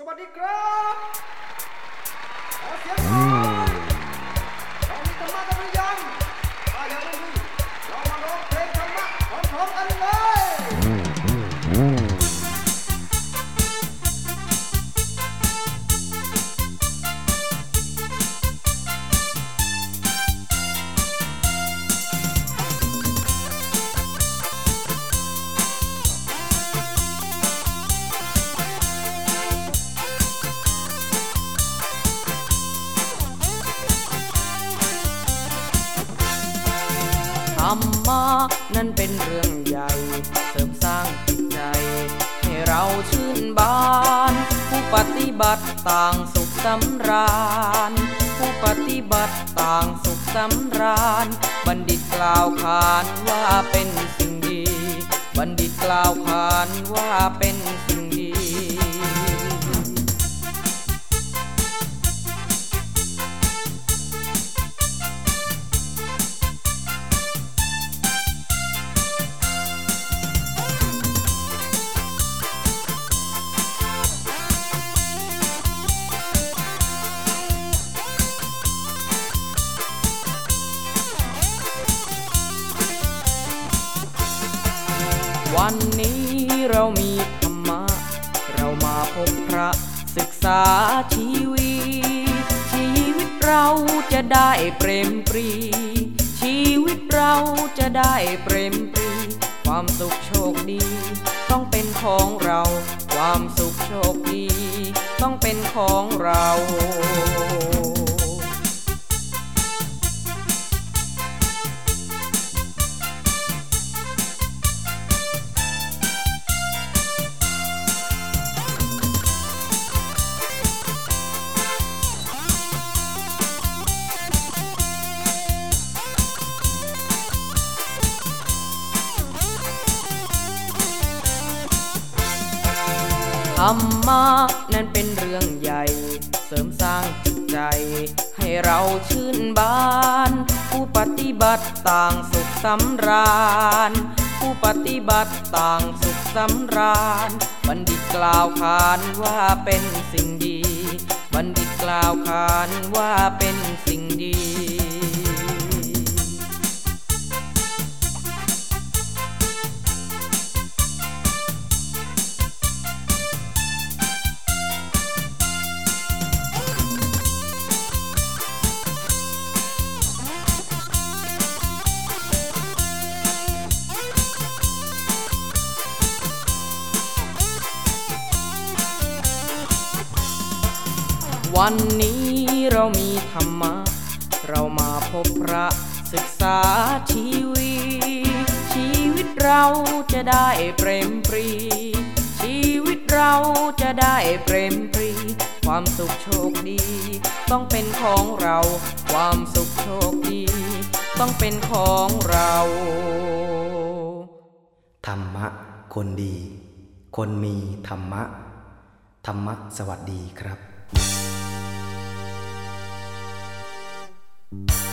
สวัสดีครับขอเสียง รรมะนั้นเป็นเรื่องใหญ่ เสริมสร้างจิตใจ ให้เราชื่นบาน ผู้ปฏิบัติต่างสุขสำราญ ผู้ปฏิบัติต่างสุขสำราญ บัณฑิตกล่าวขานว่าเป็นสิ่งดี บัณฑิตกล่าวขานว่าเป็นสิ่งดี วันนี้เรามีธรรมะ เรามาพบพระศึกษาชีวิต ชีวิตเราจะได้เปรมปรี ชีวิตเราจะได้เปรมปรี ความสุขโชคดี ต้องเป็นของเรา ความสุขโชคดี ต้องเป็นของเรา ธรรมะนั้นเป็นเรื่องใหญ่ เสริมสร้างจิตใจ ให้เราชื่นบาน ผู้ปฏิบัติต่างสุขสำราญ ผู้ปฏิบัติต่างสุขสำราญ บัณฑิตกล่าวขานว่าเป็นสิ่งดี บัณฑิตกล่าวขานว่าเป็นสิ่ง วันนี้เรามีธรรมะ เรามาพบพระศึกษาชีวิต ชีวิตเราจะได้เปรมปรี ชีวิตเราจะได้เปรมปรี ความสุขโชคดี ต้องเป็นของเรา ความสุขโชคดี ต้องเป็นของเรา ธรรมะ คนดี คนมีธรรมะ ธรรมะสวัสดีครับ thank you